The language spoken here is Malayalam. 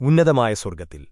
ഉന്നതമായ സ്വർഗത്തിൽ.